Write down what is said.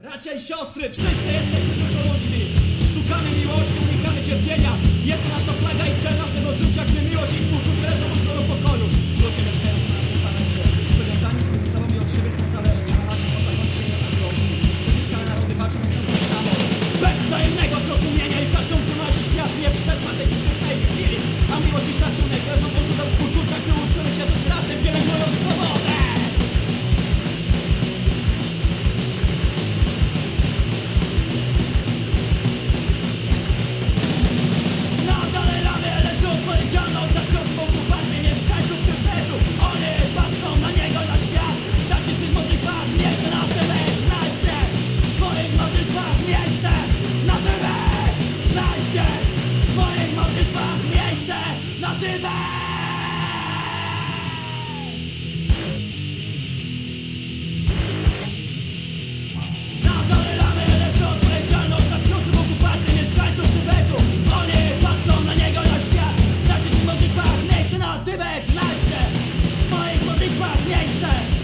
Bracia i siostry, wszyscy jesteśmy tylko ludźmi. Szukamy miłości, unikamy cierpienia. Jest nasza flaga i cel naszego życia, gdy miłość i współczuć leżą u środu pokoju. Ludzie mieszkają w naszym planecie. Powiązani są ze sobą i od siebie są zależni, a naszych oczach od siebie na miłości. Uciskane narody walczą z tą samo. Bez wzajemnego zrozumienia i szacunku. was miejsce